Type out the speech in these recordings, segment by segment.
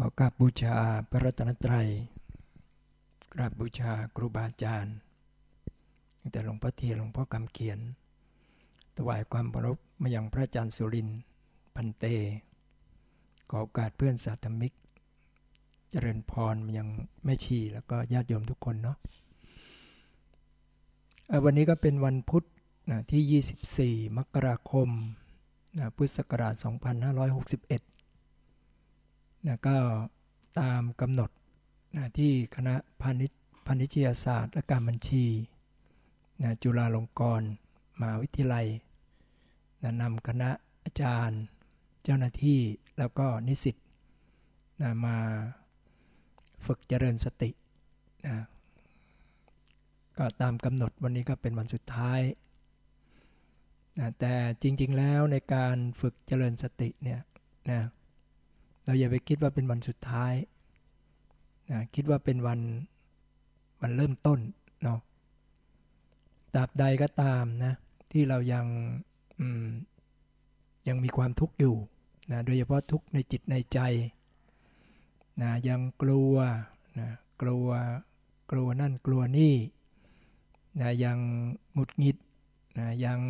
ก็กราบบูชาพระรัตนตรัย กราบบูชาครูบาอาจารย์ตั้งแต่หลวงพ่อเทียนหลวงพ่อคำเขียน ถวายความเคารพมายังพระอาจารย์สุรินพันเต ขอโอกาสเพื่อนสาธมิก เจริญพรมายังแม่ชีแล้วก็ญาติโยมทุกคนเนาะอ่อวันนี้ก็เป็นวันพุธนะที่ 24 มกราคมนะพุทธศักราช 2561 นะก็ตามกำหนดนะที่คณะพาณิชพาณิชยศาสตร์และการบัญชีนะจุฬาลงกรณ์มหาวิทยาลัยนะนำคณะอาจารย์ เจ้าหน้าที่แล้วก็นิสิตนะมาฝึกเจริญสตินะก็ตามกำหนดวันนี้ก็เป็นวันสุดท้ายนะแต่จริงๆแล้วในการฝึกเจริญสติเนี่ยนะ เราอย่าไปคิดว่าเป็นวันสุดท้ายนะคิดว่าเป็นวันวันเริ่มต้นเนาะตราบใดก็ตามนะที่เรายังยังมีความทุกข์อยู่นะโดยเฉพาะทุกข์ในจิตในใจนะยังกลัวนะกลัวกลัวนั่นกลัวนี่นะยังหงุดหงิดนะยัง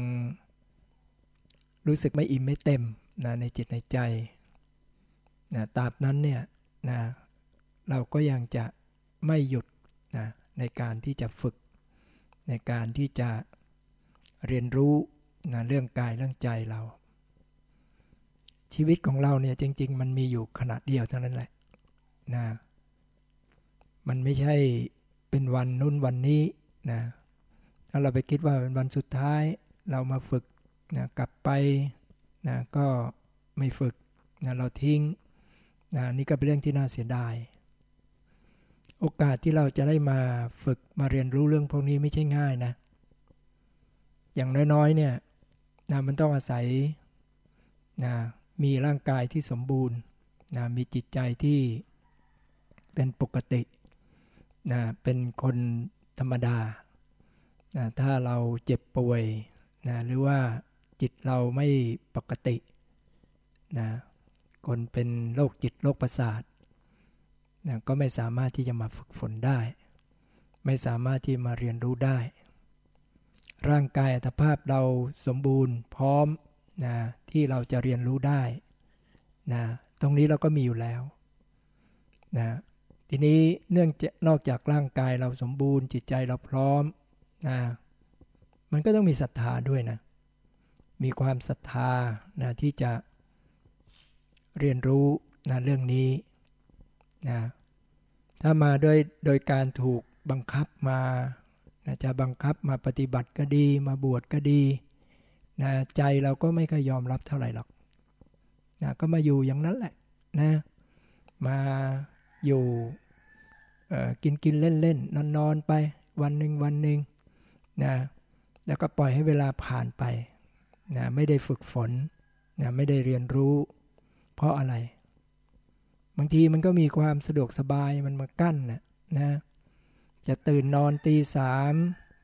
รู้สึกไม่อิ่มไม่เต็มนะในจิตในใจ นะตราบนั้นเนี่ยนะเราก็ยังจะไม่หยุดนะในการที่จะฝึก ในการที่จะเรียนรู้นะเรื่องกายเรื่องใจเรา ชีวิตของเราเนี่ยจริง ๆ มันมีอยู่ขนาดเดียวเท่านั้นแหละนะมันไม่ใช่เป็นวันนู้นวันนี้นะถ้าเราไปคิดว่าเป็นวันสุดท้ายเรามาฝึกนะกลับไปนะก็ไม่ฝึกนะเราทิ้ง นะนี่ก็เป็นเรื่องที่น่าเสียดาย โอกาสที่เราจะได้มาฝึกมาเรียนรู้เรื่องพวกนี้ไม่ใช่ง่ายนะ อย่างน้อยๆเนี่ยนะมันต้องอาศัยนะมีร่างกายที่สมบูรณ์นะมีจิตใจที่เป็นปกตินะเป็นคนธรรมดานะถ้าเราเจ็บป่วยนะหรือว่าจิตเราไม่ปกตินะ คนเป็นโรคจิตโรคประสาทนะก็ไม่สามารถที่จะมาฝึกฝนได้ ไม่สามารถที่มาเรียนรู้ได้ ร่างกายอัตภาพเราสมบูรณ์พร้อมนะที่เราจะเรียนรู้ได้นะตรงนี้เราก็มีอยู่แล้วนะทีนี้เนื่องจากนอกจากร่างกายเราสมบูรณ์ จิตใจเราพร้อมนะมันก็ต้องมีศรัทธาด้วยนะมีความศรัทธานะที่จะ เรียนรู้นะเรื่องนี้นะถ้ามาโดยโดยการถูกบังคับมานะจะบังคับมาปฏิบัติก็ดี มาบวชก็ดีนะใจเราก็ไม่ค่อยยอมรับเท่าไหร่หรอกนะก็มาอยู่อย่างนั้นแหละนะมาอยู่กินกินเล่นเล่นนอนนอนไปวันหนึ่งวันหนึ่งนะแล้วก็ปล่อยให้เวลาผ่านไปนะไม่ได้ฝึกฝนนะไม่ได้เรียนรู้ เพราะอะไร บางทีมันก็มีความสะดวกสบายมันมากั้นนะนะ จะตื่นนอนตีสาม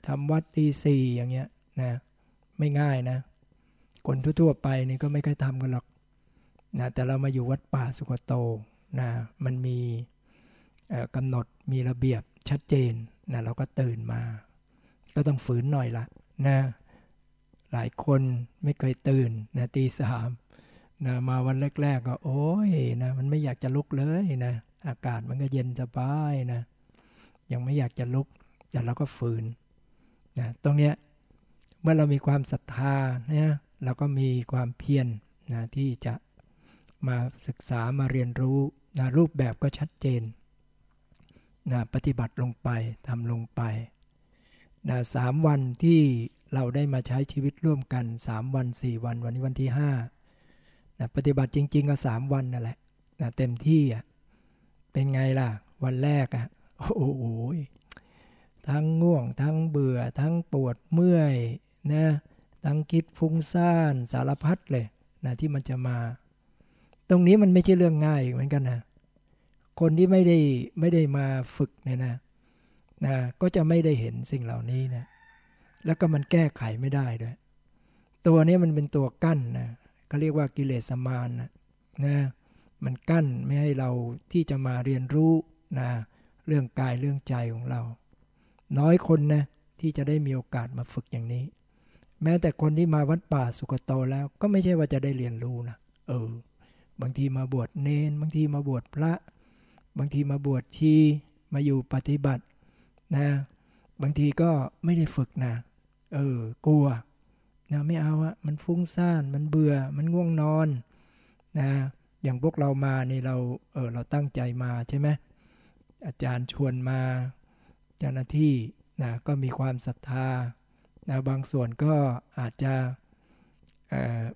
ทำวัดตีสี่อย่างเงี้ยนะไม่ง่ายนะ คนทั่วๆไปนี่ก็ไม่ค่อยทำกันหรอกนะแต่เรามาอยู่วัดป่าสุกโตนะมันมีกำหนดมีระเบียบชัดเจนนะเราก็ตื่นมา ก็ต้องฝืนหน่อยละนะหลายคนไม่เคยตื่นนะตีสาม นะมาวันแรกๆก็โอ้ยนะมันไม่อยากจะลุกเลยนะอากาศมันก็เย็นสบายนะยังไม่อยากจะลุกแต่เราก็ฝืนนะตรงเนี้ยเมื่อเรามีความศรัทธานี่ยเราก็มีความเพียรนะที่จะมาศึกษามาเรียนรู้นะรูปแบบก็ชัดเจนนะปฏิบัติลงไปทำลงไปนะสามวันที่เราได้มาใช้ชีวิตร่วมกัน 3 วัน 4 วันวันนี้วันที่ 5 นะปฏิบัติจริง ๆ ก็3วันนั่นแหละนะเต็มที่อะเป็นไงล่ะ วันแรกอะโอ้โหทั้งง่วง ทั้งเบื่อ ทั้งปวดเมื่อยนะทั้งคิดฟุ้งซ่านสารพัดเลยนะที่มันจะมา ตรงนี้มันไม่ใช่เรื่องง่ายเหมือนกันนะคนที่ไม่ได้ไม่ได้มาฝึกเนี่ยนะนะก็จะไม่ได้เห็นสิ่งเหล่านี้นะแล้วก็มันแก้ไขไม่ได้ด้วย ตัวนี้มันเป็นตัวกั้นนะ เขาเรียกว่ากิเลสมานนะนะมันกั้นไม่ให้เราที่จะมาเรียนรู้นะเรื่องกายเรื่องใจของเรา น้อยคนนะที่จะได้มีโอกาสมาฝึกอย่างนี้ แม้แต่คนที่มาวัดป่าสุกโตแล้วก็ไม่ใช่ว่าจะได้เรียนรู้นะเออบางทีมาบวชเนน บางทีมาบวชพระ บางทีมาบวชชีมาอยู่ปฏิบัตินะบางทีก็ไม่ได้ฝึกนะเออกลัว นะไม่เอาอะมันฟุ้งซ่านมันเบื่อมันง่วงนอนนะอย่างพวกเรามานี่เราเออเราตั้งใจมาใช่ไหมอาจารย์ชวนมาเจ้าหน้าที่นะก็มีความศรัทธานะบางส่วนก็อาจจะ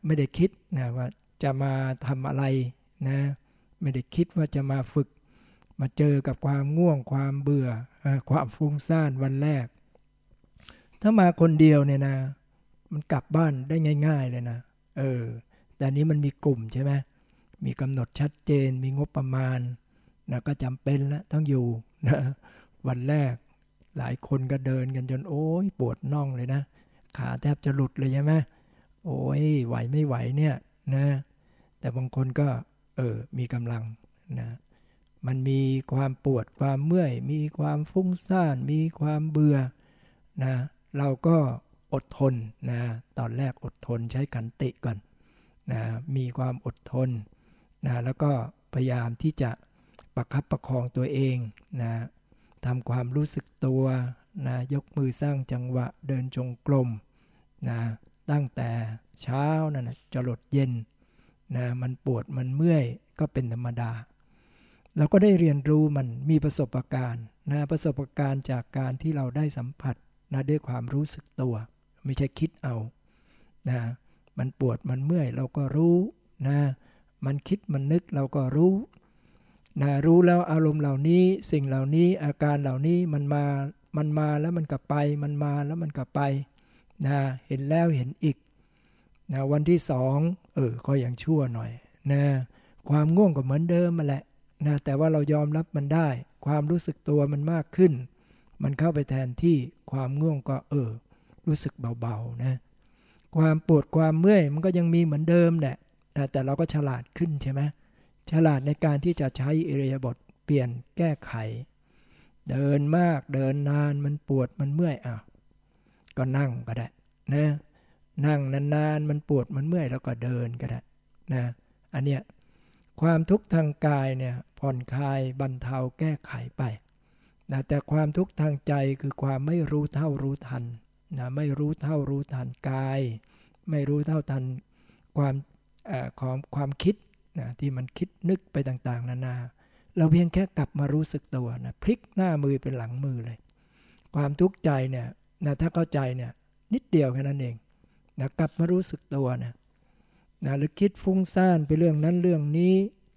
ไม่ได้คิดนะว่าจะมาทำอะไรนะไม่ได้คิดว่าจะมาฝึก มาเจอกับความง่วงความเบื่อความฟุ้งซ่านวันแรก ถ้ามาคนเดียวเนี่ยนะ มันกลับบ้านได้ง่าย ๆ เลยนะ เออ แต่นี้มันมีกลุ่มใช่ไหมมีกำหนดชัดเจน มีงบประมาณนะก็จำเป็นแล้วต้องอยู่นะวันแรกหลายคนก็เดินกันจนโอ้ยปวดน่องเลยนะ ขาแทบจะหลุดเลยใช่ไหมโอ้ยไหวไม่ไหวเนี่ยนะแต่บางคนก็เออมีกำลังนะมันมีความปวดความเมื่อย มีความฟุ้งซ่าน มีความเบื่อนะเราก็ อดทนนะตอนแรกอดทนใช้กันติก่อนนะมีความอดทนนะแล้วก็พยายามที่จะประคับประคองตัวเองนะทำความรู้สึกตัวนะยกมือสร้างจังหวะเดินจงกรมนะตั้งแต่เช้านั่นนะจรดเย็นนะมันปวดมันเมื่อยก็เป็นธรรมดาเราก็ได้เรียนรู้มันมีประสบการณ์นะประสบการณ์จากการที่เราได้สัมผัสนะด้วยความรู้สึกตัว ไม่ใช่คิดเอานะมันปวดมันเมื่อยเราก็รู้นะมันคิดมันนึกเราก็รู้นะรู้แล้วอารมณ์เหล่านี้สิ่งเหล่านี้อาการเหล่านี้มันมามันมาแล้วมันกลับไป มันมาแล้วมันกลับไปนะเห็นแล้วเห็นอีกนะวันที่สองเออก็ยังชั่วหน่อยนะความง่วงก็เหมือนเดิมมาแหละนะแต่ว่าเรายอมรับมันได้ ความรู้สึกตัวมันมากขึ้น มันเข้าไปแทนที่ความง่วงก็เออ รู้สึกเบาๆนะความปวดความเมื่อยมันก็ยังมีเหมือนเดิมแหละนะแต่เราก็ฉลาดขึ้นใช่ไหมฉลาดในการที่จะใช้อิริยาบถเปลี่ยนแก้ไข เดินมากเดินนานมันปวดมันเมื่อยอะก็นั่งก็ได้นะนั่งนานๆมันปวดมันเมื่อยแล้วก็เดินก็ได้นะอันเนี้ยความทุกข์ทางกายเนี่ยผ่อนคลายบรรเทาแก้ไขไปนะแต่ความทุกข์ทางใจคือความไม่รู้เท่ารู้ทัน นะไม่รู้เท่ารู้ทันกาย ไม่รู้เท่าทันความของความคิดนะที่มันคิดนึกไปต่างๆ นานา เราเพียงแค่กลับมารู้สึกตัวนะพลิกหน้ามือเป็นหลังมือเลย ความทุกข์ใจเนี่ยนะถ้าเข้าใจเนี่ยนิดเดียวแค่นั้นเองนะกลับมารู้สึกตัวนะนะหรือคิดฟุ้งซ่านไปเรื่องนั้นเรื่องนี้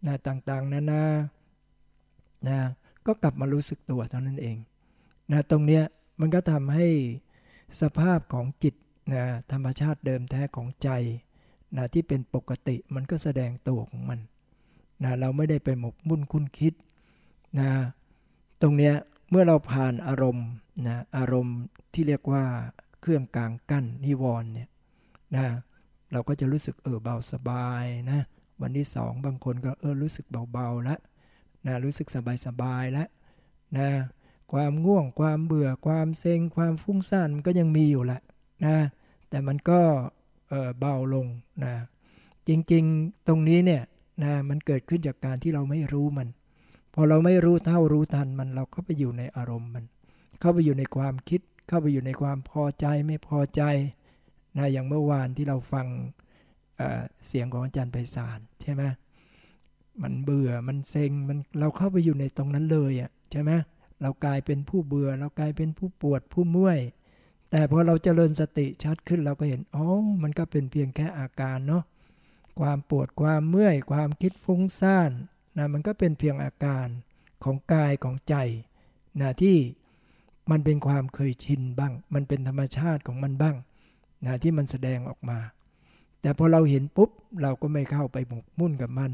นะต่างๆ นานานะก็กลับมารู้สึกตัวเท่านั้นเองนะตรงเนี้ยมันก็ทำให้ สภาพของจิตนะธรรมชาติเดิมแท้ของใจนะที่เป็นปกติมันก็แสดงตัวของมันนะเราไม่ได้ไปหมกมุ่นคุ้นคิดนะตรงเนี้ยเมื่อเราผ่านอารมณ์นะอารมณ์ที่เรียกว่าเครื่องกลางกั้นนิวรณ์เนี่ยนะเราก็จะรู้สึกเออเบาสบายนะวันที่สองบางคนก็เออรู้สึกเบาๆแล้วนะรู้สึกสบายๆแล้วนะ ความง่วง ความเบื่อ ความเซ็ง ความฟุ้งซ่านมันก็ยังมีอยู่แหละนะ แต่มันก็เเบาลงนะ จริงๆ ตรงนี้เนี่ยนะมันเกิดขึ้นจากการที่เราไม่รู้มัน พอเราไม่รู้เท่ารู้ทันมันเราก็ไปอยู่ในอารมณ์มัน เข้าไปอยู่ในความคิด เข้าไปอยู่ในความพอใจไม่พอใจนะอย่างเมื่อวานที่เราฟังเเสียงของอาจารย์ไพศาลใช่ไหมมันเบื่อมันเซ็งมันเราเข้าไปอยู่ในตรงนั้นเลยอะใช่ไหม เรากลายเป็นผู้เบื่อ เรากลายเป็นผู้ปวดผู้เมื่อย แต่พอเราเจริญสติชัดขึ้นเราก็เห็นอ๋อมันก็เป็นเพียงแค่อาการเนาะความปวดความเมื่อย ความคิดฟุ้งซ่านนะมันก็เป็นเพียงอาการของกายของใจนะที่มันเป็นความเคยชินบ้าง มันเป็นธรรมชาติของมันบ้างนะที่มันแสดงออกมา แต่พอเราเห็นปุ๊บ เราก็ไม่เข้าไปหมกมุ่นกับมัน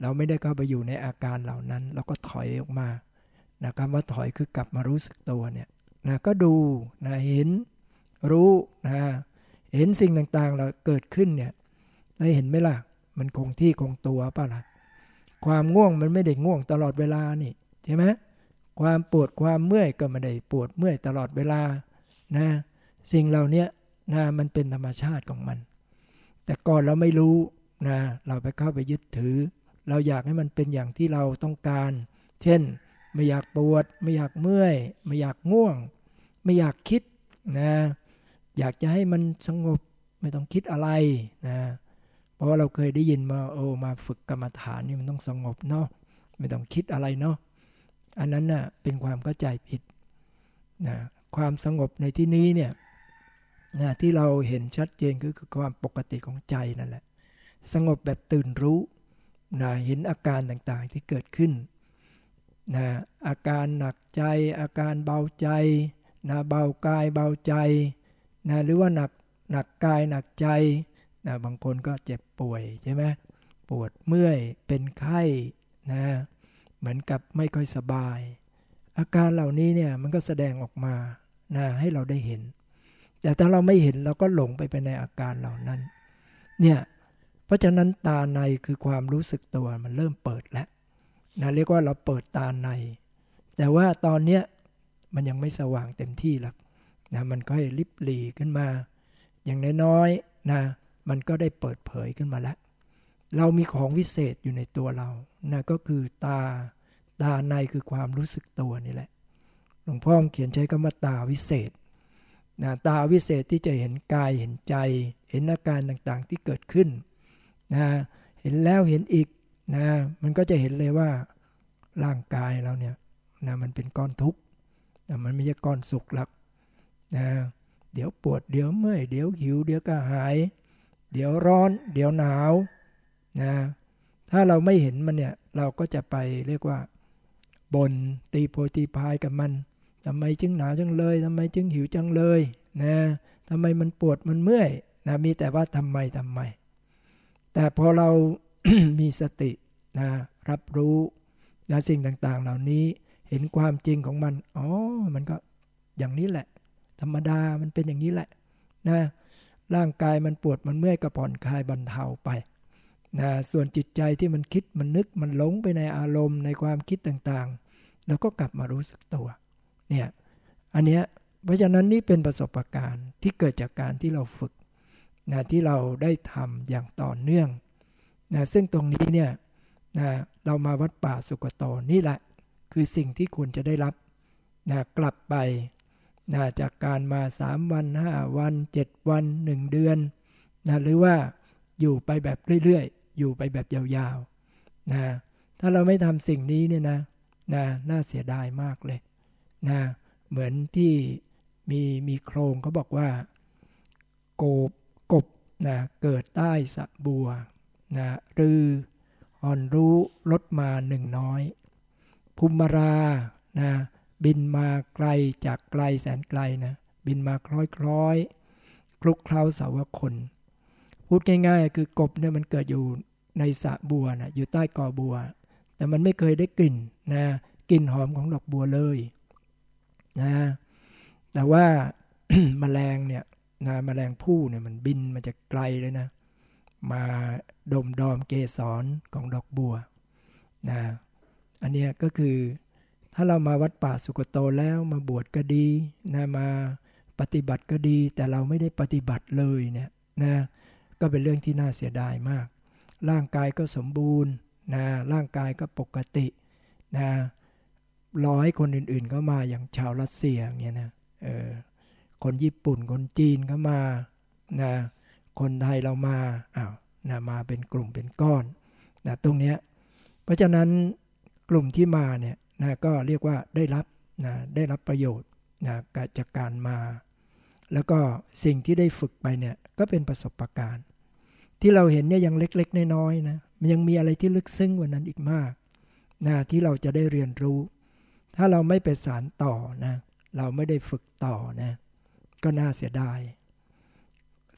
เราไม่ได้เข้าไปอยู่ในอาการเหล่านั้น เราก็ถอยออกมา นะคำว่าถอยคือกลับมารู้สึกตัวเนี่ยนะก็ดูนะเห็นรู้นะเห็นสิ่งต่างๆเราเกิดขึ้นเนี่ยได้เห็นไหมล่ะ มันคงที่คงตัวป่ะล่ะความง่วงมันไม่ได้ง่วงตลอดเวลานี่ใช่ไหมความปวดความเมื่อยก็ไม่ได้ปวดเมื่อยตลอดเวลานะสิ่งเหล่านี้นะมันเป็นธรรมชาติของมัน แต่ก่อนเราไม่รู้นะเราไปเข้าไปยึดถือ เราอยากให้มันเป็นอย่างที่เราต้องการ เช่น ไม่อยากปวด ไม่อยากเมื่อย ไม่อยากง่วง ไม่อยากคิดนะอยากจะให้มันสงบไม่ต้องคิดอะไรนะเพราะว่าเราเคยได้ยินมาโอ้มาฝึกกรรมฐานนี่มันต้องสงบเนาะไม่ต้องคิดอะไรเนาะอันนั้นน่ะเป็นความเข้าใจผิดนะความสงบในที่นี้เนี่ยนะที่เราเห็นชัดเจนก็คือความปกติของใจนั่นแหละ สงบแบบตื่นรู้นะเห็นอาการต่างๆที่เกิดขึ้น นะอาการหนักใจ อาการเบาใจนะเบากายเบาใจนะหรือว่าหนักหนักกายหนักใจนะบางคนก็เจ็บป่วยใช่ไหมปวดเมื่อยเป็นไข้นะเหมือนกับไม่ค่อยสบาย อาการเหล่านี้เนี่ยมันก็แสดงออกมานะให้เราได้เห็น แต่ถ้าเราไม่เห็นเราก็หลงไปไปในอาการเหล่านั้นเนี่ยเพราะฉะนั้นตาในคือความรู้สึกตัวมันเริ่มเปิดแล้ว นะเรียกว่าเราเปิดตาใน แต่ว่าตอนเนี้ยมันยังไม่สว่างเต็มที่หรอกนะมันก็ให้ลิบหลีขึ้นมา อย่างน้อยๆนะมันก็ได้เปิดเผยขึ้นมาแล้ว เรามีของวิเศษอยู่ในตัวเรานะก็คือตาตาในคือความรู้สึกตัวนี่แหละหลวงพ่อเขียนใช้คำว่าตาวิเศษนะตาวิเศษที่จะเห็นกายเห็นใจ เห็นอาการต่างๆที่เกิดขึ้นนะเห็นแล้วเห็นอีก นะมันก็จะเห็นเลยว่าร่างกายเราเนี่ยนะมันเป็นก้อนทุกข์นะมันไม่ใช่ก้อนสุขหรอกนะเดี๋ยวปวดเดี๋ยวเมื่อยเดี๋ยวหิว เดี๋ยวก็หาย เดี๋ยวร้อน เดี๋ยวหนาวนะถ้าเราไม่เห็นมันเนี่ยเราก็จะไปเรียกว่าบนตีโพตีพายกับมันทำไมจึงหนาวจังเลยทำไมจึงหิวจังเลยนะทำไมมันปวดมันเมื่อยนะมีแต่ว่าทำไมทำไม แต่พอเรา มีสตินะรับรู้นะสิ่งต่างๆ เหล่านี้เห็นความจริงของมัน อ๋อ มันก็อย่างนี้แหละ ธรรมดามันเป็นอย่างนี้แหละนะร่างกายมันปวดมันเมื่อยก็ผ่อนคลายบรรเทาไปนะส่วนจิตใจที่มันคิดมันนึกมันหลงไปในอารมณ์ในความคิดต่างๆ แล้วก็กลับมารู้สึกตัวเนี่ยอันเนี้ยเพราะฉะนั้นนี่เป็นประสบการณ์ที่เกิดจากการที่เราฝึกนะที่เราได้ทำอย่างต่อเนื่อง นะซึ่งตรงนี้เนี่ยนะเรามาวัดป่าสุกโตนี่แหละ คือสิ่งที่ควรจะได้รับนะกลับไปนะจากการมา 3 วัน 5 วัน 7 วัน 1 เดือนนะหรือว่าอยู่ไปแบบเรื่อยๆ อยู่ไปแบบยาวๆนะถ้าเราไม่ทำสิ่งนี้เนี่ยนะนะน่าเสียดายมากเลยนะเหมือนที่มีมีโครงเขาบอกว่า โกบกบนะเกิดใต้สะบัว นะรืออ่อนรู้ลดมาหนึ่งน้อย ภูมิรานะบินมาไกลจากไกลแสนไกลนะบินมาคล้อยคล้อยคลุกเคล้าสาวคน พูดง่ายๆ คือกบเนี่ยมันเกิดอยู่ในสระบัวนะอยู่ใต้กอบัว แต่มันไม่เคยได้กลิ่นนะกลิ่นหอมของดอกบัวเลยนะแต่ว่าแมลงเนี่ยนะแมลงผู้เนี่ยมันบินมาจากไกลเลยนะ มาดมดอมเกสรของดอกบัวนะอันนี้ก็คือถ้าเรามาวัดป่าสุกโตแล้วมาบวชก็ดีนะมาปฏิบัติก็ดี แต่เราไม่ได้ปฏิบัติเลยเนี่ยนะก็เป็นเรื่องที่น่าเสียดายมาก ร่างกายก็สมบูรณ์นะร่างกายก็ปกตินะรอให้คนอื่นๆเข้ามาอย่างชาวรัสเซียงเงี้ยนะเออคนญี่ปุ่นคนจีนเข้ามานะ คนไทยเรามาอ้าวนะมาเป็นกลุ่มเป็นก้อนนะตรงเนี้ยเพราะฉะนั้นกลุ่มที่มาเนี่ยนะก็เรียกว่าได้รับนะได้รับประโยชน์นะจากการมา แล้วก็สิ่งที่ได้ฝึกไปเนี่ยก็เป็นประสบะการณ์ ที่เราเห็นเนี่ยยังเล็กๆน้อยๆนะมันยังมีอะไรที่ลึกซึ้งกว่านั้นอีกมากนะที่เราจะได้เรียนรู้ ถ้าเราไม่ไปสารต่อนะเราไม่ได้ฝึกต่อนะก็น่าเสียดาย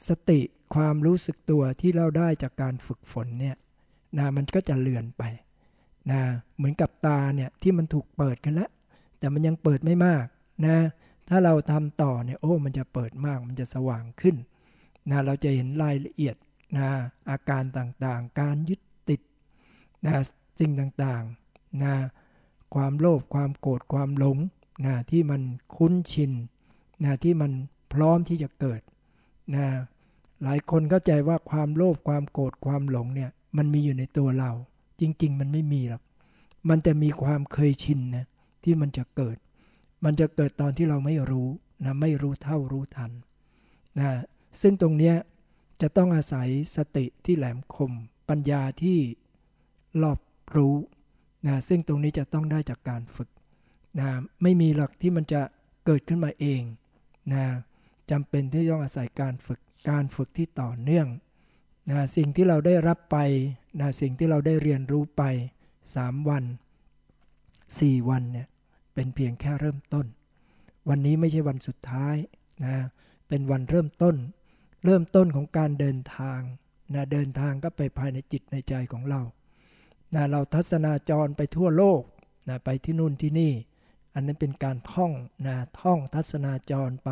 สติ ความรู้สึกตัวที่เราได้จากการฝึกฝนเนี่ยนะมันก็จะเลือนไปนะเหมือนกับตาเนี่ยที่มันถูกเปิดกันแล้ว แต่มันยังเปิดไม่มากนะถ้าเราทำต่อเนี่ยโอ้มันจะเปิดมากมันจะสว่างขึ้นนะเราจะเห็นรายละเอียดนะอาการต่างๆ การยึดติดนะสิ่งต่างๆนะความโลภความโกรธความหลงนะที่มันคุ้นชินนะที่มันพร้อมที่จะเกิดนะ หลายคนเข้าใจว่าความโลภความโกรธความหลงเนี่ยมันมีอยู่ในตัวเรา จริง ๆ มันไม่มีหรอกมันจะมีความเคยชินนะที่มันจะเกิด มันจะเกิดตอนที่เราไม่รู้นะไม่รู้เท่ารู้ทันนะซึ่งตรงเนี้ยจะต้องอาศัยสติที่แหลมคม ปัญญาที่รอบรู้นะซึ่งตรงนี้จะต้องได้จากการฝึกนะไม่มีหลักที่มันจะเกิดขึ้นมาเองนะจำเป็นที่ต้องอาศัยการฝึก การฝึกที่ต่อเนื่องนะสิ่งที่เราได้รับไปนะสิ่งที่เราได้เรียนรู้ไป 3 วัน 4 วันเนี่ยเป็นเพียงแค่เริ่มต้น วันนี้ไม่ใช่วันสุดท้ายนะเป็นวันเริ่มต้น เริ่มต้นของการเดินทางนะเดินทางก็ไปภายในจิตในใจของเรานะเราทัศนาจรไปทั่วโลกนะไปที่นู่นที่นี่ อันนั้นเป็นการท่องนะท่องทัศนาจรไป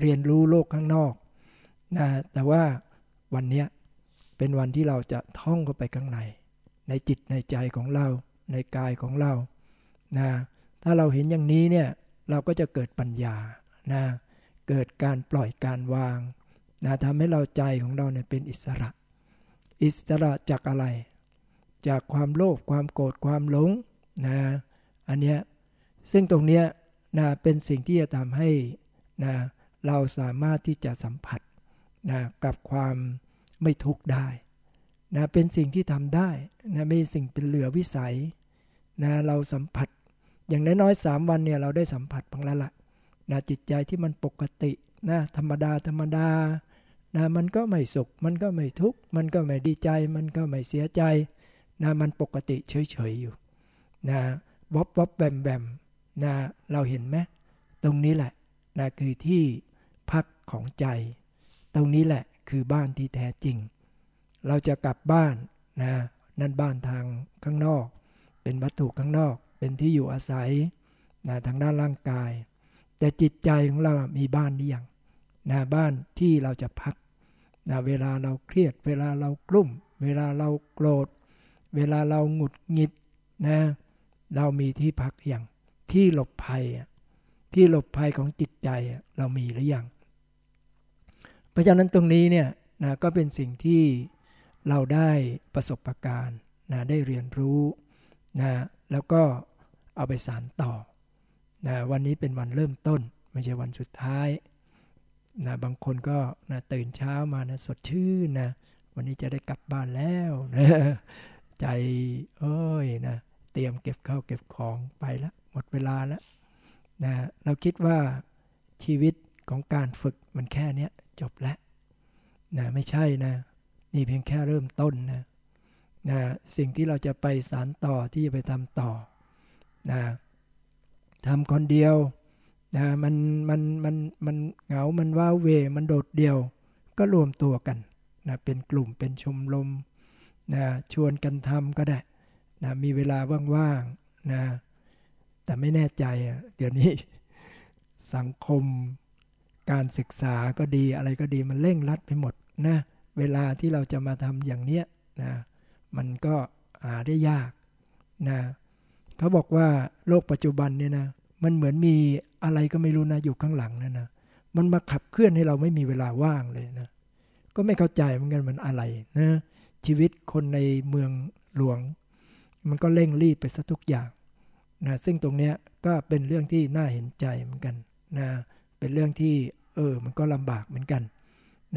เรียนรู้โลกข้างนอก นะแต่ว่าวันนี้เป็นวันที่เราจะท่องเข้าไปข้างใน ในจิตในใจของเรา ในกายของเรานะถ้าเราเห็นอย่างนี้เนี่ยเราก็จะเกิดปัญญานะเกิดการปล่อยการวางนะทำให้เราใจของเราเนี่ยเป็นอิสระ อิสระจากอะไร จากความโลภความโกรธความหลงนะอันเนี้ยซึ่งตรงเนี้ยนะเป็นสิ่งที่จะทำให้นะเราสามารถที่จะสัมผัส นะกับความไม่ทุกข์ได้นะเป็นสิ่งที่ทำได้นะไม่สิ่งเป็นเหลือวิสัยนะเราสัมผัส อย่างน้อยๆสามวันเนี่ยเราได้สัมผัสบ้างล้วละ่ะนะจิตใจที่มันปกตินะธรรมดาธรรมดานะมันก็ไม่สุข มันก็ไม่ทุกข์ มันก็ไม่ดีใจ มันก็ไม่เสียใจนะมันปกติเฉยๆอยู่นะวบวบแบมแบมนะเราเห็นไหมตรงนี้แหละนะคือที่พักของใจ ตรงนี้แหละคือบ้านที่แท้จริง เราจะกลับบ้านนะนั่นบ้านทางข้างนอก เป็นวัตถุข้างนอก เป็นที่อยู่อาศัยนะทางด้านร่างกาย แต่จิตใจของเรามีบ้านหรือยังนะบ้านที่เราจะพักนะเวลาเราเครียด เวลาเรากลุ้ม เวลาเราโกรธ เวลาเราหงุดหงิดนะเรามีที่พักอย่างที่หลบภัยที่หลบภัยของจิตใจเรามีหรือยัง พราะฉะนั้นตรงนี้เนี่ยนะก็เป็นสิ่งที่เราได้ประสบะการณ์นะได้เรียนรู้นะแล้วก็เอาไปสารต่อนะวันนี้เป็นวันเริ่มต้น ไม่ใช่วันสุดท้ายนะบางคนก็นะตื่นเช้ามานะสดชื่นนะวันนี้จะได้กลับบ้านแล้วนะใจเอ้ยนะเตรียมเก็บข้าวเก็บของไปแล้วหมดเวลาแล้วนะเราคิดว่าชีวิตของการฝึกมันแค่นี้ จบแล้วนะไม่ใช่นะนี่เพียงแค่เริ่มต้นนะนะสิ่งที่เราจะไปสารต่อที่จะไปทำต่อนะทำคนเดียวนะมันมันมันมันเหงา มันว้าเว มันโดดเดี่ยว ก็รวมตัวกันนะเป็นกลุ่มเป็นชมรมนะชวนกันทำก็ได้นะมีเวลาว่างๆนะแต่ไม่แน่ใจเดี๋ยวนี้สังคม การศึกษาก็ดีอะไรก็ดีมันเร่งรัดไปหมดนะเวลาที่เราจะมาทำอย่างเนี้ยนะมันก็หาได้ยากนะเขาบอกว่าโลกปัจจุบันเนี่ยนะมันเหมือนมีอะไรก็ไม่รู้นะอยู่ข้างหลังนั่นนะมันมาขับเคลื่อนให้เราไม่มีเวลาว่างเลยนะก็ไม่เข้าใจเหมือนกันมันอะไรนะชีวิตคนในเมืองหลวง มันก็เร่งรีบไปซะทุกอย่างนะซึ่งตรงเนี้ยก็เป็นเรื่องที่น่าเห็นใจเหมือนกันนะ เป็นเรื่องที่เออมันก็ลำบากเหมือนกัน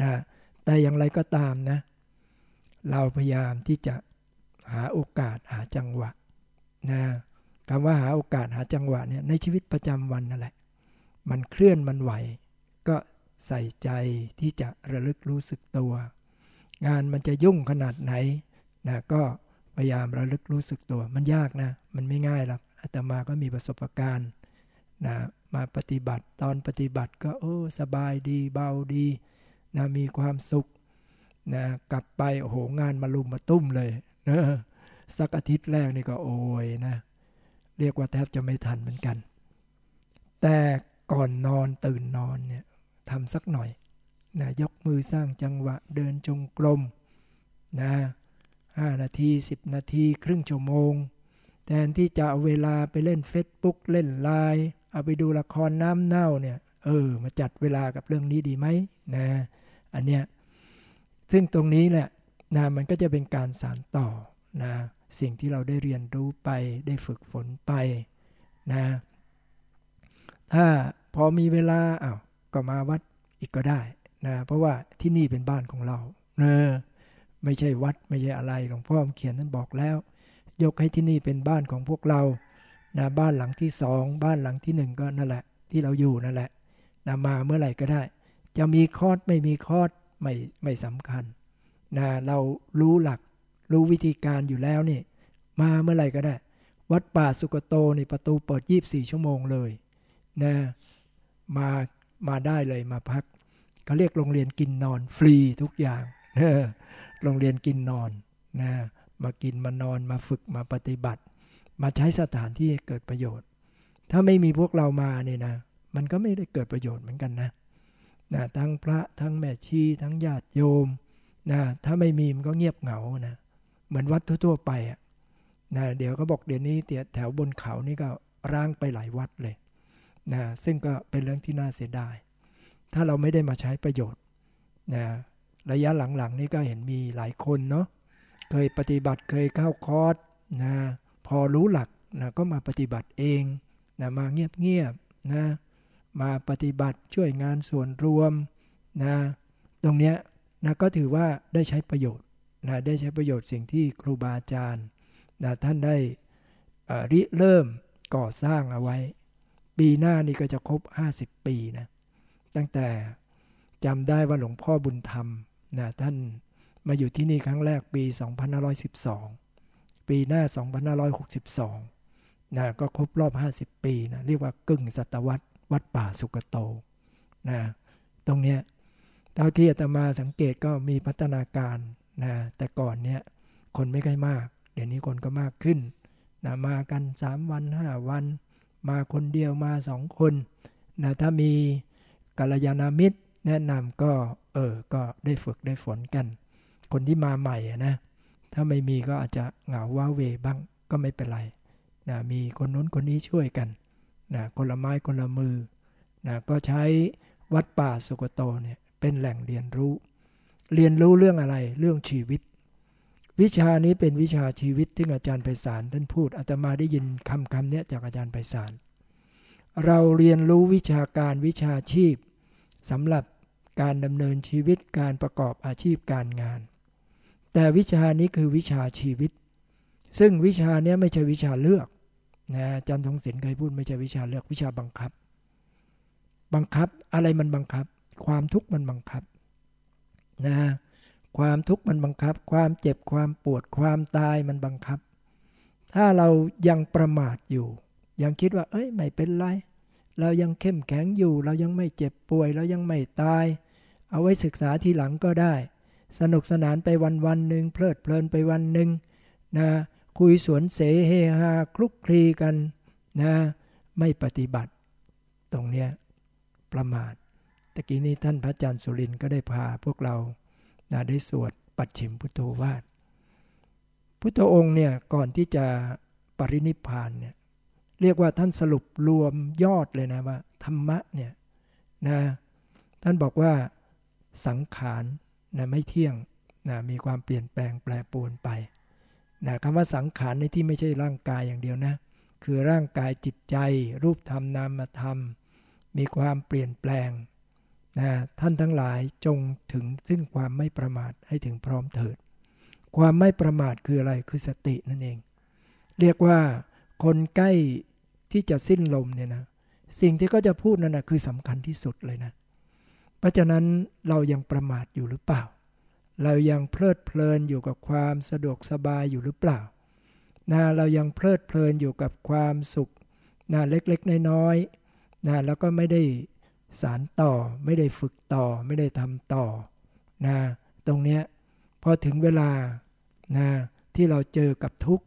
นะแต่อย่างไรก็ตามนะ เราพยายามที่จะหาโอกาสหาจังหวะนะคำว่าหาโอกาสหาจังหวะเนี่ยในชีวิตประจำวันนั่นแหละ มันเคลื่อนมันไหว ก็ใส่ใจที่จะระลึกรู้สึกตัว งานมันจะยุ่งขนาดไหนนะก็พยายามระลึกรู้สึกตัว มันยากนะ มันไม่ง่ายหรอกอาตมาก็มีประสบการณ์ นะมาปฏิบัติตอนปฏิบัติก็โอ้สบายดีเบาดีนะมีความสุขนะกลับไปโอ้โหงานมาลุมมาตุ้มเลยนะสักอาทิตย์แรกนี่ก็โอ้ยนะ เรียกว่าแทบจะไม่ทันเหมือนกัน แต่ก่อนนอนตื่นนอนเนี่ยทำสักหน่อยนะยกมือสร้างจังหวะเดินจงกรมนะ5นาที10นาที ครึ่งชั่วโมง แทนที่จะเอาเวลาไปเล่น Facebook เล่นไลน์ เอาไปดูละครน้ำเน่าเนี่ย เออ มาจัดเวลากับเรื่องนี้ดีไหมนะ อันเนี้ย ซึ่งตรงนี้แหละนะมันก็จะเป็นการสานต่อนะสิ่งที่เราได้เรียนรู้ไปได้ฝึกฝนไปนะถ้าพอมีเวลาอา้าวก็มาวัดอีกก็ได้นะเพราะว่าที่นี่เป็นบ้านของเราเนะไม่ใช่วัดไม่ใช่อะไรหลวงพ่อเขียนท่านบอกแล้ว ยกให้ที่นี่เป็นบ้านของพวกเรา นะบ้านหลังที่สองบ้านหลังที่หนึ่งก็นั่นแหละ ที่เราอยู่นั่นแหละนะมาเมื่อไหร่ก็ได้ จะมีคอร์สไม่มีคอร์สไม่ไม่สำคัญนะเรารู้หลักรู้วิธีการอยู่แล้วนี่ มาเมื่อไหร่ก็ได้ วัดป่าสุกโตนี่ประตูเปิด 24 ชั่วโมงเลยนะมามาได้เลยมาพักเขาเรียกโรงเรียนกินนอนฟรีทุกอย่างโรงเรียนกินนอนนะมากินมานอนมาฝึกมาปฏิบัติ มาใช้สถานที่เกิดประโยชน์ ถ้าไม่มีพวกเรามาเนี่ยนะ มันก็ไม่ได้เกิดประโยชน์เหมือนกันนะนะทั้งพระทั้งแม่ชีทั้งญาติโยมนะถ้าไม่มีมันก็เงียบเหงานะเหมือนวัดทั่วๆไปอะนะเดี๋ยวก็บอกเดี๋ยวนี้เตียแถวบนเขานี่ก็ร่างไปหลายวัดเลยนะซึ่งก็เป็นเรื่องที่น่าเสียดาย ถ้าเราไม่ได้มาใช้ประโยชน์นะระยะหลังๆนี่ก็เห็นมีหลายคนเนาะเคยปฏิบัติเคยเข้าคอร์สนะ พอรู้หลักนะก็มาปฏิบัติเองนะมาเงียบๆนะมาปฏิบัติช่วยงานส่วนรวมนะตรงเนี้ยนะก็ถือว่าได้ใช้ประโยชน์นะได้ใช้ประโยชน์สิ่งที่ครูบาอาจารย์นะท่านได้ริเริ่มก่อสร้างเอาไว้ ปีหน้านี่ก็จะครบ 50 ปีนะตั้งแต่จำได้ว่าหลวงพ่อบุญธรรมนะท่านมาอยู่ที่นี่ครั้งแรกปี 2512 ปีหน้า 2562นะก็ครบรอบ 50 ปีนะเรียกว่ากึ่งศตวรรษวัดป่าสุกโตนะตรงเนี้ยเท่าที่อาตมาสังเกตก็มีพัฒนาการนะแต่ก่อนเนี้ยคนไม่ค่อยมาก เดี๋ยวนี้คนก็มากขึ้นนะมากัน 3 วัน 5 วัน มาคนเดียวมาสองคนนะถ้ามีกัลยาณมิตรแนะนำก็เออก็ได้ฝึกได้ฝนกัน คนที่มาใหม่นะ ถ้าไม่มีก็อาจจะเหงาว้าเวบ้างก็ไม่เป็นไรนะมีคนนู้นคนนี้ช่วยกันนะคนละไม้คนละมือนะก็ใช้วัดป่าสุกโตเนี่ยเป็นแหล่งเรียนรู้ เรียนรู้เรื่องอะไรเรื่องชีวิต วิชานี้เป็นวิชาชีวิตที่อาจารย์ไพศาลท่านพูดอาตมาได้ยินคำคำนี้จากอาจารย์ไพศาลเราเรียนรู้วิชาการวิชาชีพสำหรับการดำเนินชีวิตการประกอบอาชีพการงาน แต่วิชานี้คือวิชาชีวิต ซึ่งวิชานี้ไม่ใช่วิชาเลือกนะอาจารย์ทงศิลป์เคยพูดไม่ใช่วิชาเลือกวิชาบังคับ บังคับอะไรมันบังคับ ความทุกข์มันบังคับนะความทุกข์มันบังคับ ความเจ็บความปวดความตายมันบังคับ ถ้าเรายังประมาทอยู่ ยังคิดว่า เอ้ยไม่เป็นไร เรายังเข้มแข็งอยู่ เรายังไม่เจ็บป่วย เรายังไม่ตาย เอาไว้ศึกษาทีหลังก็ได้ สนุกสนานไปวันวันหนึ่งเพลิดเพลินไปวันหนึ่งนะคุยสวนเสเฮฮาคลุกคลีกันนะไม่ปฏิบัติ ตรงเนี้ยประมาทตะกี้นี้ท่านพระอาจารย์สุรินก็ได้พาพวกเรานะได้สวดปัจฉิมพุทโธวาทพุทธองค์เนี่ยก่อนที่จะปรินิพานเนี่ยเรียกว่าท่านสรุปรวมยอดเลยนะว่า ธรรมะเนี่ยนะท่านบอกว่าสังขาร นะไม่เที่ยงนะมีความเปลี่ยนแปลงแปรปรวนไปนะคำว่าสังขารในที่ไม่ใช่ร่างกายอย่างเดียวนะ คือร่างกายจิตใจ รูปธรรมนามธรรม มีความเปลี่ยนแปลงนะท่านทั้งหลายจงถึงซึ่งความไม่ประมาทให้ถึงพร้อมเถิด ความไม่ประมาทคืออะไรคือสตินั่นเอง เรียกว่าคนใกล้ที่จะสิ้นลมเนี่ยนะสิ่งที่เขาจะพูดนั่นนะคือสำคัญที่สุดเลยนะเพราะฉะนั้นเรายังประมาทอยู่หรือเปล่า เรายังเพลิดเพลินอยู่กับความสะดวกสบายอยู่หรือเปล่านะเรายังเพลิดเพลินอยู่กับความสุขนะเล็กๆน้อยๆนะแล้วก็ไม่ได้สารต่อ ไม่ได้ฝึกต่อ ไม่ได้ทำต่อนะตรงเนี้ยพอถึงเวลานะที่เราเจอกับทุก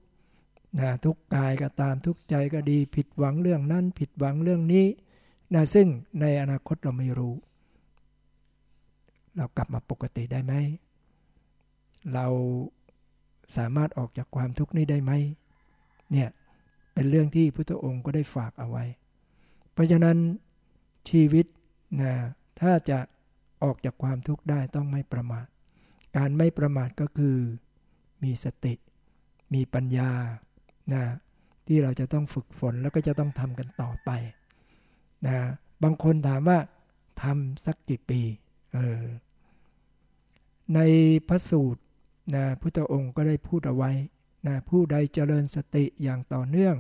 นะทุกกายก็ตามทุกใจก็ดี ผิดหวังเรื่องนั้น ผิดหวังเรื่องนี้นะซึ่งในอนาคตเราไม่รู้ เรากลับมาปกติได้ไหม เราสามารถออกจากความทุกข์นี้ได้ไหม เนี่ยเป็นเรื่องที่พุทธองค์ก็ได้ฝากเอาไว้ เพราะฉะนั้นชีวิตนะถ้าจะออกจากความทุกข์ได้ต้องไม่ประมาท การไม่ประมาทก็คือมีสติ มีปัญญานะที่เราจะต้องฝึกฝนแล้วก็จะต้องทำกันต่อไปนะบางคนถามว่าทำสักกี่ปี เออในพระสูตรนะพุทธองค์ก็ได้พูดเอาไว้นะผู้ใดเจริญสติอย่างต่อเนื่อง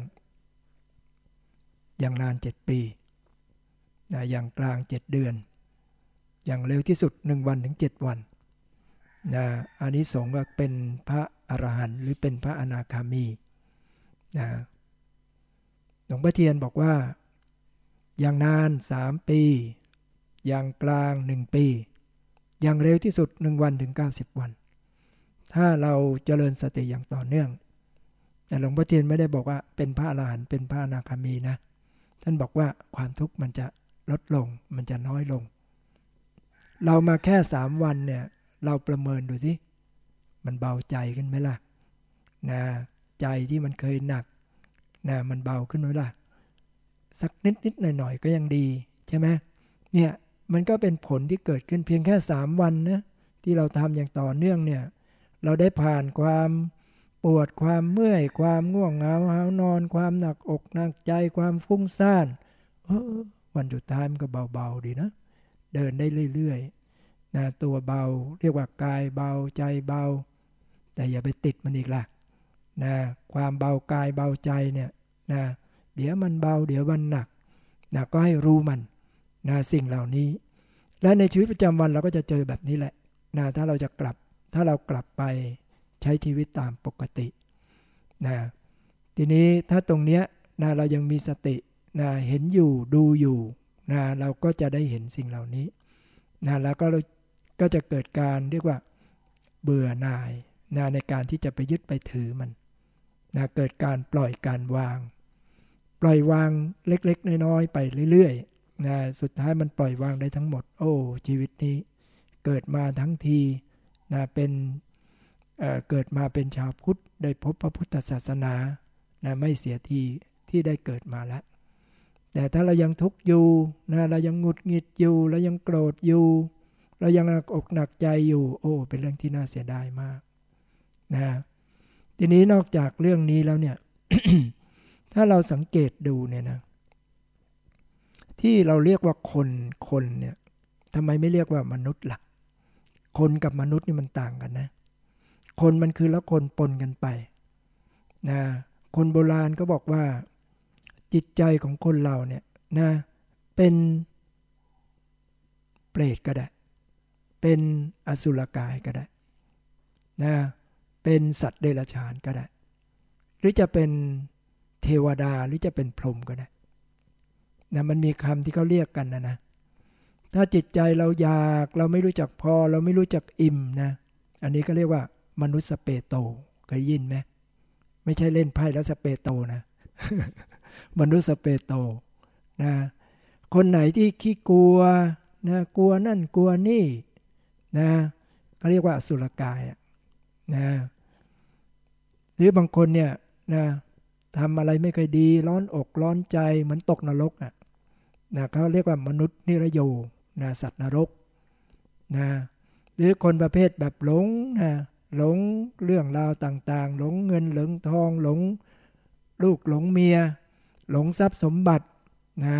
อย่างนานเจ็ดปีนะอย่างกลางเจ็ดเดือน อย่างเร็วที่สุดหนึ่งวันถึงเจ็ดวันนะอันนี้สงว่าเป็นพระอรหันต์หรือเป็นพระอนาคามีนะหลวงพ่อเทียนบอกว่า อย่างนานสามปี อย่างกลางหนึ่งปี อย่างเร็วที่สุดหนึ่งวันถึง 90 วัน ถ้าเราเจริญสติอย่างต่อเนื่อง แต่หลวงพ่อเทียนไม่ได้บอกว่าเป็นพระอรหันต์เป็นพระอนาคามีนะ ท่านบอกว่าความทุกข์มันจะลดลงมันจะน้อยลง เรามาแค่สามวันเนี่ยเราประเมินดูสิมันเบาใจขึ้นไหมล่ะนะใจที่มันเคยหนักนะมันเบาขึ้นไหมล่ะสักนิดนิดหน่อยหน่อยก็ยังดีใช่ไหมเนี่ย มันก็เป็นผลที่เกิดขึ้นเพียงแค่สามวันนะที่เราทำอย่างต่อเนื่องเนี่ยเราได้ผ่านความปวดความเมื่อย ความง่วงเหงาหานอน ความหนักอกหนักใจความฟุ้งซ่านเออวันสุดท้ายมันก็เบาๆดีนะ เดินได้เรื่อยๆนะตัวเบาเรียกว่ากายเบาใจเบา แต่อย่าไปติดมันอีกล่ะนะความเบากายเบาใจเนี่ยนะเดี๋ยวมันเบาเดี๋ยวมันหนักนะก็ให้รู้มัน นะสิ่งเหล่านี้ และในชีวิตประจำวันเราก็จะเจอแบบนี้แหละนะถ้าเราจะกลับถ้าเรากลับไปใช้ชีวิตตามปกตินะทีนี้ถ้าตรงเนี้ยนะเรายังมีสตินะเห็นอยู่ดูอยู่นะเราก็จะได้เห็นสิ่งเหล่านี้นะแล้วก็ก็จะเกิดการเรียกว่าเบื่อหน่ายนะในการที่จะไปยึดไปถือมันนะเกิดการปล่อยการวาง ปล่อยวางเล็ก ๆ น้อย ๆ ไปเรื่อยๆ นะสุดท้ายมันปล่อยวางได้ทั้งหมด โอ้ชีวิตนี้เกิดมาทั้งทีนะเป็นเเกิดมาเป็นชาวพุทธได้พบพระพุทธศาสนานะไม่เสียทีที่ได้เกิดมาแล้ว แต่ถ้าเรายังทุกข์อยู่นะเรายังหงุดหงิดอยู่เรายังโกรธอยู่ เรายังหนักอกหนักใจอยู่ โอ้เป็นเรื่องที่น่าเสียดายมากนะทีนี้นอกจากเรื่องนี้แล้วเนี่ย ถ้าเราสังเกตดูเนี่ยนะ ที่เราเรียกว่าคนคนเนี่ยทำไมไม่เรียกว่ามนุษย์ละ่ะ คนกับมนุษย์นี่มันต่างกันนะ คนมันคือแล้วคนปนกันไปนะคนโบราณก็บอกว่าจิตใจของคนเราเนี่ยนะเป็นเปรตก็ได้ เป็นอสุรกายก็ได้นะเป็นสัตว์เดรัจฉานก็ได้ หรือจะเป็นเทวดาหรือจะเป็นพรหมก็ได้ นะมันมีคำที่เขาเรียกกันนะนะ ถ้าจิตใจเราอยากเราไม่รู้จักพอ เราไม่รู้จักอิ่มนะ อันนี้ก็เรียกว่ามนุษย์สเปโตเคยยินไหมไม่ใช่เล่นไพ่แล้วสเปโตนะ มนุษย์สเปโตนะคนไหนที่ขี้กลัวนะกลัวนั่นกลัวนี่นะก็เรียกว่าสุรกายนะหรือบางคนเนี่ยนะทำอะไรไม่เคยดี ร้อนอกร้อนใจเหมือนตกนรกอะ นะเขาเรียกว่ามนุษย์นิรโยนะสัตว์นรกนะหรือคนประเภทแบบหลงนะหลงเรื่องราวต่างๆ หลงเงินหลงทองหลงลูกหลงเมีย หลงทรัพย์สมบัตินะ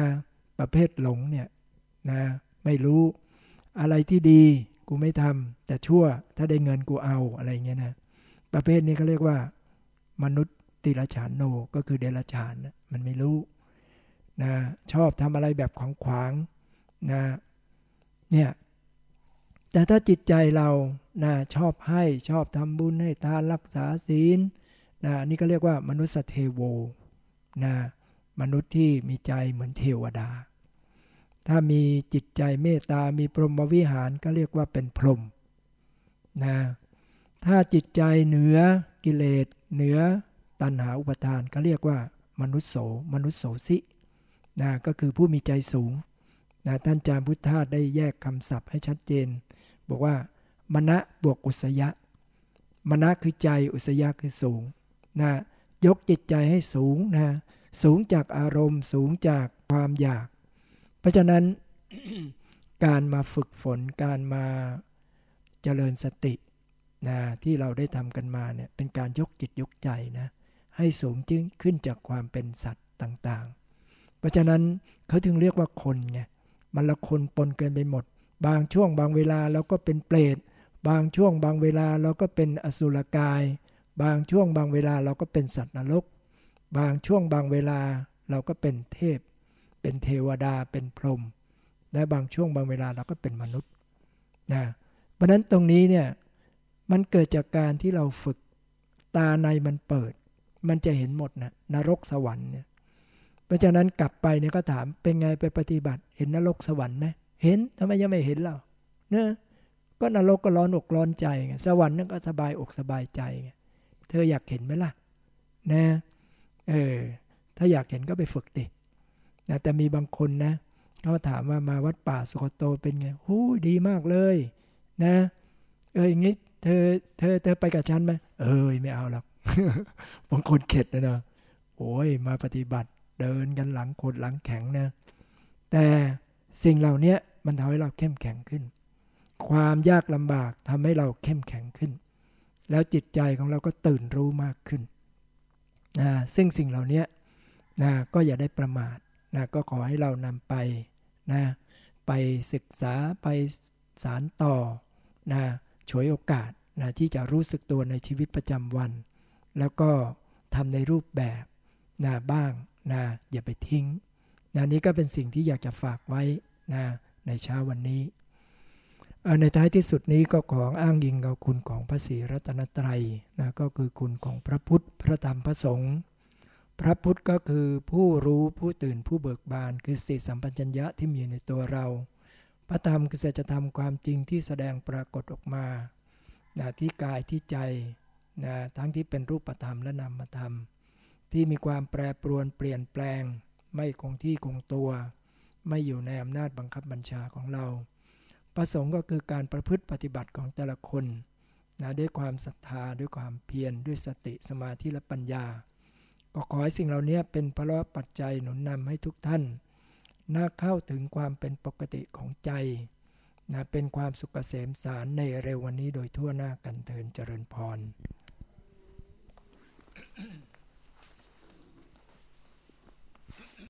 ประเภทหลงเนี่ยนะไม่รู้อะไรที่ดีกูไม่ทำแต่ชั่วถ้าได้เงินกูเอาอะไรเงี้ยนะประเภทนี้เขาเรียกว่ามนุษย์ติรฉานโนก็คือเดรัจฉานมันไม่รู้ นะชอบทำอะไรแบบของขวางนะเนี่ยแต่ถ้าจิตใจเรานะชอบให้ชอบทำบุญให้ทานรักษาศีลนะนี่ก็เรียกว่ามนุษย์เทโวนะมนุษย์ที่มีใจเหมือนเทวดา ถ้ามีจิตใจเมตตา มีพรหมวิหารก็เรียกว่าเป็นพรหมนะถ้าจิตใจเหนือกิเลสเหนือตัณหาอุปทานก็เรียกว่ามนุษย์โสมนุษย์โสสิ นะก็คือผู้มีใจสูงนะท่านจามพุทธาได้แยกคำศัพท์ให้ชัดเจน บอกว่ามณะบวกอุสยะมณะคือใจอุสยะคือสูงนะยกจิตใจให้สูงนะสูงจากอารมณ์ สูงจากความอยาก เพราะฉะนั้นการมาฝึกฝนการมาเจริญสตินะที่เราได้ทำกันมาเนี่ยเป็นการยกจิตยกใจนะให้สูงจึงขึ้นจากความเป็นสัตว์ต่าง เพราะฉะนั้นเขาถึงเรียกว่าคนไงมันละคนปนเกินไปหมด บางช่วงบางเวลาเราก็เป็นเปรตบางช่วงบางเวลาเราก็เป็นอสุรกาย บางช่วงบางเวลาเราก็เป็นสัตว์นรก บางช่วงบางเวลาเราก็เป็นเทพ เป็นเทวดาเป็นพรหมและบางช่วงบางเวลาเราก็เป็นมนุษย์นะเพราะนั้นตรงนี้เนี่ยมันเกิดจากการที่เราฝึกตาในมันเปิด มันจะเห็นหมดนะนรกสวรรค์เนี่ย เพราะฉะนั้นกลับไปเนี่ยก็ถามเป็นไงไปปฏิบัติเห็นนรกสวรรค์ไหมเห็นทำไมยังไม่เห็นเราเนะก็นรกก็ร้อนอกร้อนใจไงสวรรค์นั่นก็สบายอกสบายใจไงเธออยากเห็นไหมล่ะนะเออถ้าอยากเห็นก็ไปฝึกดินะแต่มีบางคนนะเขาถามว่ามาวัดป่าสุขโตเป็นไงหู้ดีมากเลยนะเอออย่างนี้เธอเธอเธอไปกับฉันไหมเออไม่เอาหรอกบางคนเข็ดนะเนาะโอ้ยมาปฏิบัติ เดินกันหลังโคดหลังแข็งนะแต่สิ่งเหล่านี้มันทำให้เราเข้มแข็งขึ้น ความยากลำบากทำให้เราเข้มแข็งขึ้น แล้วจิตใจของเราก็ตื่นรู้มากขึ้นนะซึ่งสิ่งเหล่านี้นะก็อย่าได้ประมาทนะก็ขอให้เรานำไปนะไปศึกษาไปสารต่อนะฉวยโอกาสนะที่จะรู้สึกตัวในชีวิตประจำวัน แล้วก็ทำในรูปแบบนะบ้าง นะอย่าไปทิ้งนะนี้ก็เป็นสิ่งที่อยากจะฝากไว้นะในเช้าวันนี้ ในท้ายที่สุดนี้ก็ของอ้างยิงกับคุณของพระศรีรัตนตรัยนะก็คือคุณของพระพุทธพระธรรมพระสงฆ์พระพุทธก็คือผู้รู้ผู้ตื่นผู้เบิกบาน คือสติสัมปชัญญะที่มีในตัวเรา พระธรรมคือจะทำความจริงที่แสดงปรากฏออกมานะที่กายที่ใจนะทั้งที่เป็นรูปธรรมและนามธรรม ที่มีความแปรปรวนเปลี่ยนแปลง ไม่คงที่คงตัว ไม่อยู่ในอำนาจบังคับบัญชาของเรา ประสงค์ก็คือการประพฤติปฏิบัติของแต่ละคนนะด้วยความศรัทธาด้วยความเพียรด้วยสติสมาธิและปัญญา ก็ขอให้สิ่งเหล่านี้เป็นพระปัจจัยหนุนนำให้ทุกท่านน่าเข้าถึงความเป็นปกติของใจนะเป็นความสุขเกษมสารในเร็ววันนี้โดยทั่วหน้ากันเทินเจริญพร